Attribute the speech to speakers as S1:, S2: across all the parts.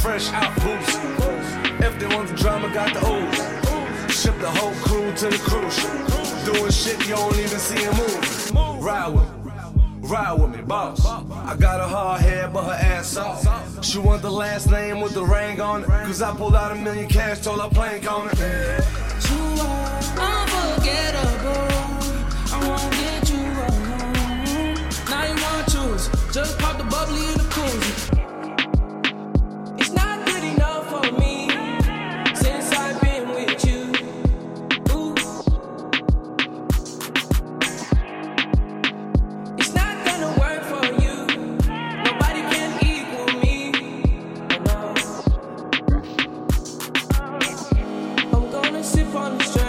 S1: fresh out boost. If they want the drama, got the O's. Ship the whole crew to the cruise. Doing shit you don't even see him move. Ride with me. Ride with me, boss. I got a hard head, but her ass soft. She want the last name with the ring on it. Cause I pulled out a million cash, told her plank on it.
S2: upon the
S1: just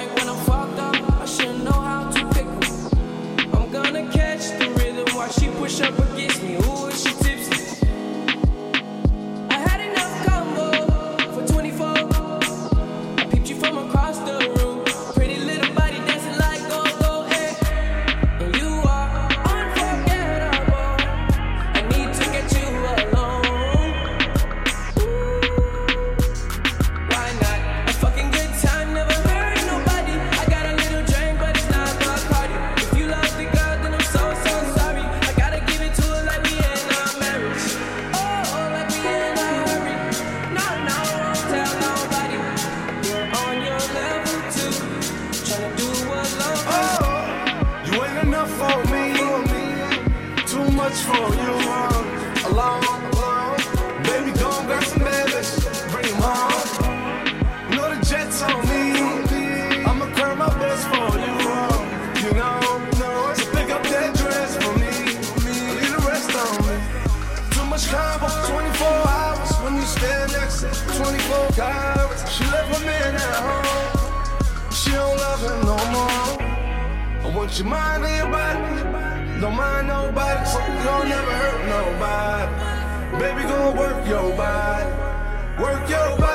S1: much time, 24 hours when you stand next to 24 hours. She left her man at home. She don't love him no more. I want your mind and your body. Don't mind nobody, so you don't never hurt nobody. Baby, gonna work your body. Work your body.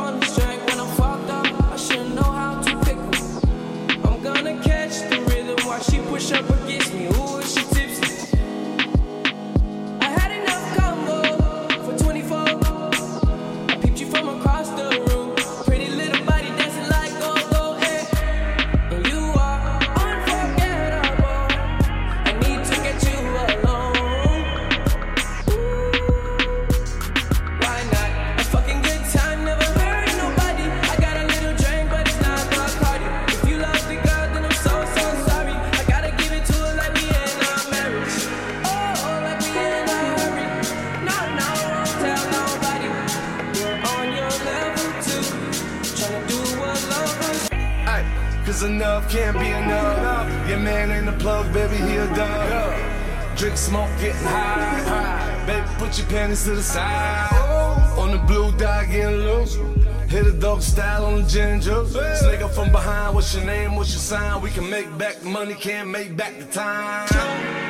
S2: I'm I'm gonna catch the rhythm while she push up against me.
S1: Cause enough can't be enough. Your man ain't a plug, baby, he a dub. Drink smoke, getting high. Baby, put your panties to the side. Oh, on the blue dot, getting loose. Hit a dog style on the ginger. Slick up from behind, what's your name, what's your sign? We can make back the money, can't make back the time.